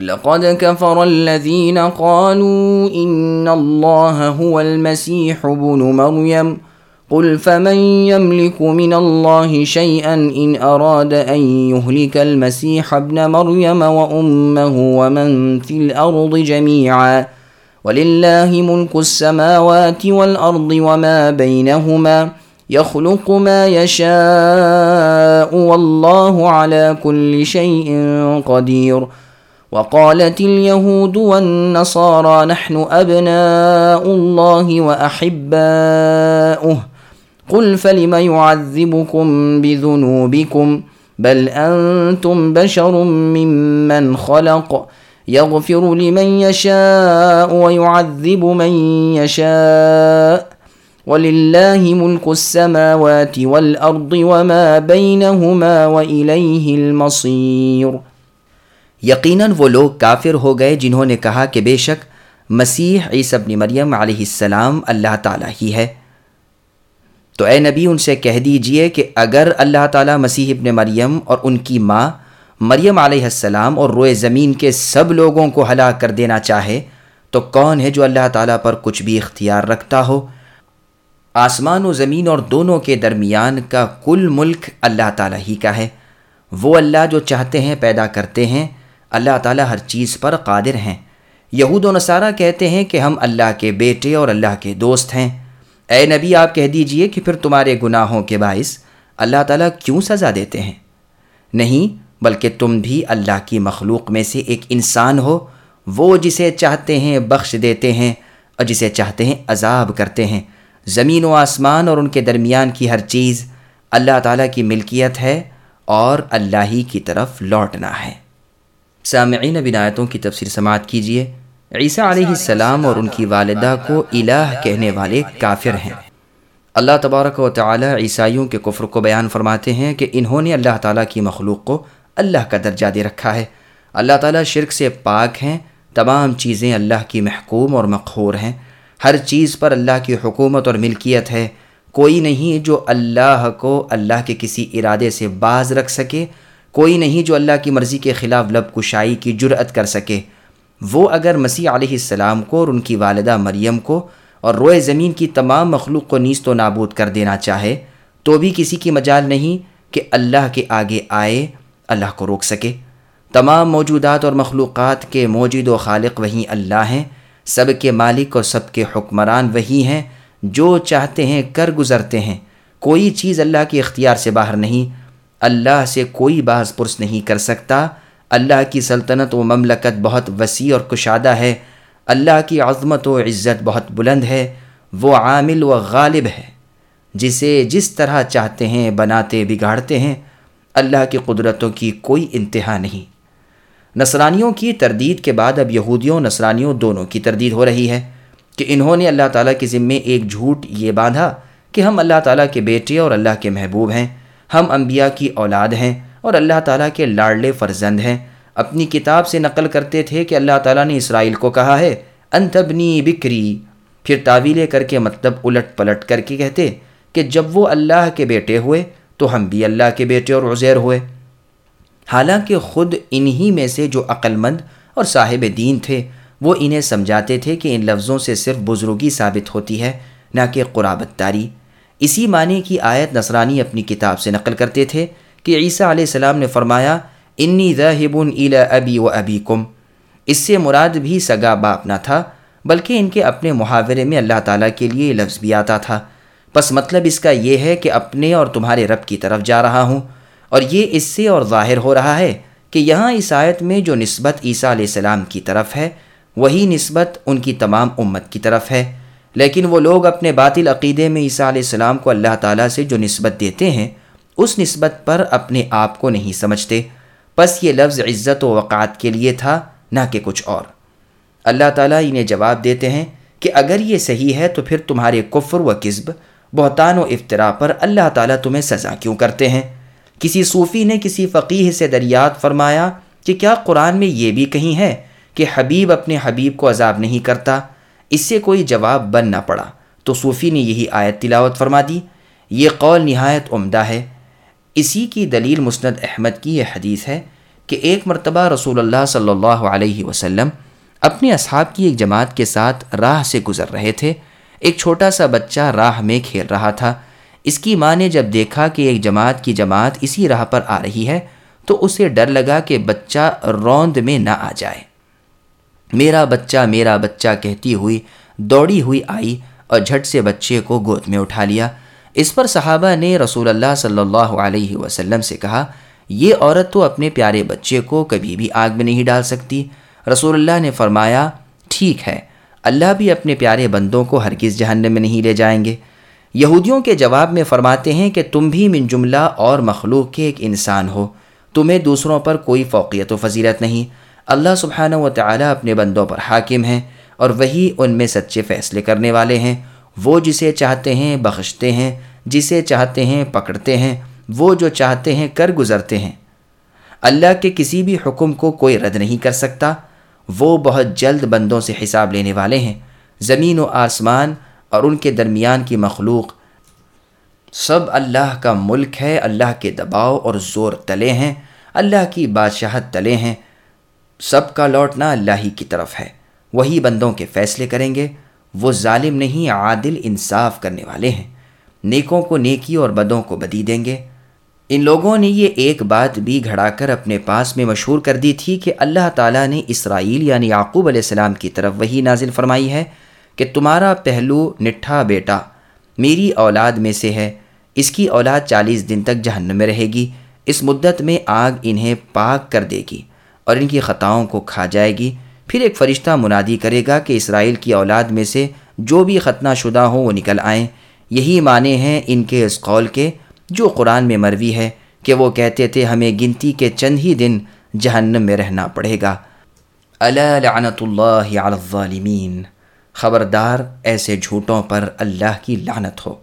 لقد كفر الذين قالوا إن الله هو المسيح بن مريم. قل فمن يملك من الله شيئا إن أراد أن يهلك المسيح ابن مريم وأمه ومن في الأرض جميعا. ولله ملك السماوات والأرض وما بينهما. يخلق ما يشاء والله على كل شيء قدير. وقالت اليهود والنصارى نحن أبناء الله وأحباؤه. قل فلم يعذبكم بذنوبكم؟ بل أنتم بشر ممن خلق. يغفر لمن يشاء ويعذب من يشاء. ولله ملك السماوات والأرض وما بينهما وإليه المصير. یقیناً وہ لوگ کافر ہو گئے جنہوں نے کہا کہ بے شک مسیح عیسی ابن مریم علیہ السلام اللہ تعالیٰ ہی ہے۔ تو اے نبی، ان سے کہہ دیجیے کہ اگر اللہ تعالیٰ مسیح ابن مریم اور ان کی ماں مریم علیہ السلام اور روئے زمین کے سب لوگوں کو ہلاک کر دینا چاہے، تو کون ہے جو اللہ تعالیٰ پر کچھ بھی اختیار رکھتا ہو؟ آسمان و زمین اور دونوں کے درمیان کا کل ملک اللہ تعالیٰ ہی کا ہے۔ وہ اللہ جو چاہتے ہیں، پیدا کرتے ہیں۔ اللہ تعالیٰ ہر چیز پر قادر ہیں۔ یہود و نصارہ کہتے ہیں کہ ہم اللہ کے بیٹے اور اللہ کے دوست ہیں۔ اے نبی، آپ کہہ دیجیے کہ پھر تمہارے گناہوں کے باعث اللہ تعالیٰ کیوں سزا دیتے ہیں؟ نہیں، بلکہ تم بھی اللہ کی مخلوق میں سے ایک انسان ہو۔ وہ جسے چاہتے ہیں بخش دیتے ہیں اور جسے چاہتے ہیں عذاب کرتے ہیں۔ زمین و آسمان اور ان کے درمیان کی ہر چیز اللہ تعالیٰ کی ملکیت ہے اور اللہ ہی کی طرف لوٹنا ہے۔ سامعین بنایتوں کی تفسیر سماعت کیجیے عیسیٰ علیہ السلام اور ان کی والدہ کو الہ کہنے والے کافر ہیں۔ اللہ تبارک و تعالی عیسائیوں کے کفر کو بیان فرماتے ہیں کہ انہوں نے اللہ تعالیٰ کی مخلوق کو اللہ کا درجہ دے رکھا ہے۔ اللہ تعالیٰ شرک سے پاک ہیں، تمام چیزیں اللہ کی محکوم اور مقہور ہیں۔ ہر چیز پر اللہ کی حکومت اور ملکیت ہے۔ کوئی نہیں جو اللہ کو اللہ کے کسی ارادے سے باز رکھ سکے کوئی نہیں جو اللہ کی مرضی کے خلاف لب کشائی کی جرعت کر سکے۔ وہ اگر مسیح علیہ السلام کو اور ان کی والدہ مریم کو اور روئے زمین کی تمام مخلوق کو نیست و نابود کر دینا چاہے، تو بھی کسی کی مجال نہیں کہ اللہ کے آگے آئے، اللہ کو روک سکے۔ تمام موجودات اور مخلوقات کے موجود و خالق وہی اللہ ہیں۔ سب کے مالک اور سب کے حکمران وہی ہیں۔ جو چاہتے ہیں کر گزرتے ہیں۔ کوئی چیز اللہ کے اختیار سے باہر نہیں۔ اللہ سے کوئی باز پرس نہیں کر سکتا۔ اللہ کی سلطنت و مملکت بہت وسیع اور کشادہ ہے۔ اللہ کی عظمت و عزت بہت بلند ہے۔ وہ عامل و غالب ہے۔ جسے جس طرح چاہتے ہیں بناتے بگاڑتے ہیں۔ اللہ کی قدرتوں کی کوئی انتہا نہیں۔ نصرانیوں کی تردید کے بعد اب یہودیوں، نصرانیوں دونوں کی تردید ہو رہی ہے کہ انہوں نے اللہ تعالیٰ کے ذمے ایک جھوٹ یہ باندھا کہ ہم اللہ تعالیٰ کے بیٹے اور اللہ کے محبوب ہیں۔ ہم انبیاء کی اولاد ہیں اور اللہ تعالیٰ کے لاڑلے فرزند ہیں۔ اپنی کتاب سے نقل کرتے تھے کہ اللہ تعالیٰ نے اسرائیل کو کہا ہے انتبنی بکری۔ پھر تعویلیں کر کے مطلب الٹ پلٹ کر کے کہتے کہ جب وہ اللہ کے بیٹے ہوئے تو ہم بھی اللہ کے بیٹے اور عزیر ہوئے۔ حالانکہ خود انہی میں سے جو عقل مند اور صاحب دین تھے، وہ انہیں سمجھاتے تھے کہ ان لفظوں سے صرف بزرگی ثابت ہوتی ہے، نہ کہ قرابت داری اسی معنی کی آیت نصرانی اپنی کتاب سے نقل کرتے تھے کہ عیسیٰ علیہ السلام نے فرمایا، انی ذاہب الا ابی و ابی کم اس سے مراد بھی سگا باپ نہ تھا، بلکہ ان کے اپنے محاورے میں اللہ تعالیٰ کے لیے لفظ بھی آتا تھا۔ پس مطلب اس کا یہ ہے کہ اپنے اور تمہارے رب کی طرف جا رہا ہوں، اور یہ اس سے اور ظاہر ہو رہا ہے کہ یہاں اس آیت میں جو نسبت عیسیٰ علیہ السلام کی طرف ہے، وہی نسبت ان کی تمام امت کی طرف ہے۔ لیکن وہ لوگ اپنے باطل عقیدے میں عیسیٰ علیہ السلام کو اللہ تعالیٰ سے جو نسبت دیتے ہیں، اس نسبت پر اپنے آپ کو نہیں سمجھتے۔ پس یہ لفظ عزت و وقعت کے لیے تھا، نہ کہ کچھ اور۔ اللہ تعالیٰ انہیں جواب دیتے ہیں کہ اگر یہ صحیح ہے تو پھر تمہارے کفر و قزب بہتان و افطرا پر اللہ تعالیٰ تمہیں سزا کیوں کرتے ہیں؟ کسی صوفی نے کسی فقیح سے دریات فرمایا کہ کیا قرآن میں یہ بھی کہیں ہے کہ حبیب اپنے حبیب کو عذاب نہیں کرتا؟ اس سے کوئی جواب بن نہ پڑا۔ تو صوفی نے یہی آیت تلاوت فرما دی۔ یہ قول نہایت عمدہ ہے۔ اسی کی دلیل مسند احمد کی یہ حدیث ہے کہ ایک مرتبہ رسول اللہ صلی اللہ علیہ وسلم اپنے اصحاب کی ایک جماعت کے ساتھ راہ سے گزر رہے تھے۔ ایک چھوٹا سا بچہ راہ میں کھیل رہا تھا۔ اس کی ماں نے جب دیکھا کہ ایک جماعت کی جماعت اسی راہ پر آ رہی ہے تو اسے ڈر لگا کہ بچہ روند میں نہ آ جائے۔ میرا بچہ میرا بچہ کہتی ہوئی، دوڑی ہوئی آئی اور جھٹ سے بچے کو گود میں اٹھا لیا۔ اس پر صحابہ نے رسول اللہ صلی اللہ علیہ وسلم سے کہا، یہ عورت تو اپنے پیارے بچے کو کبھی بھی آگ میں نہیں ڈال سکتی۔ رسول اللہ نے فرمایا، ٹھیک ہے، اللہ بھی اپنے پیارے بندوں کو ہرگز جہنم میں نہیں لے جائیں گے۔ یہودیوں کے جواب میں فرماتے ہیں کہ تم بھی من جملہ اور مخلوق کے ایک انسان ہو۔ تمہیں دوسروں پر کوئی فوقیت و فضیلت نہیں۔ اللہ سبحانہ و تعالیٰ اپنے بندوں پر حاکم ہیں اور وہی ان میں سچے فیصلے کرنے والے ہیں۔ وہ جسے چاہتے ہیں بخشتے ہیں، جسے چاہتے ہیں پکڑتے ہیں، وہ جو چاہتے ہیں کر گزرتے ہیں۔ اللہ کے کسی بھی حکم کو کوئی رد نہیں کر سکتا۔ وہ بہت جلد بندوں سے حساب لینے والے ہیں۔ زمین و آسمان اور ان کے درمیان کی مخلوق سب اللہ کا ملک ہے۔ اللہ کے دباؤ اور زور تلے ہیں۔ اللہ کی بادشاہت تلے ہیں۔ سب کا لوٹنا اللہ ہی کی طرف ہے۔ وہی بندوں کے فیصلے کریں گے۔ وہ ظالم نہیں، عادل، انصاف کرنے والے ہیں۔ نیکوں کو نیکی اور بدوں کو بدی دیں گے۔ ان لوگوں نے یہ ایک بات بھی گھڑا کر اپنے پاس میں مشہور کر دی تھی کہ اللہ تعالیٰ نے اسرائیل یعنی یعقوب علیہ السلام کی طرف وہی نازل فرمائی ہے کہ تمہارا پہلو نٹھا بیٹا میری اولاد میں سے ہے۔ اس کی اولاد چالیس دن تک جہنم میں رہے گی۔ اس مدت میں آگ انہیں پاک کر دے گی۔ اور ان کی خطاؤں کو کھا جائے گی۔ پھر ایک فرشتہ منادی کرے گا کہ اسرائیل کی اولاد میں سے جو بھی ختنہ شدہ ہوں وہ نکل آئیں۔ یہی معنی ہیں ان کے اس قول کے جو قرآن میں مروی ہے کہ وہ کہتے تھے، ہمیں گنتی کے چند ہی دن جہنم میں رہنا پڑے گا۔ لعنت اللہ علی الظالمین۔ خبردار ایسے جھوٹوں پر اللہ کی لعنت ہو۔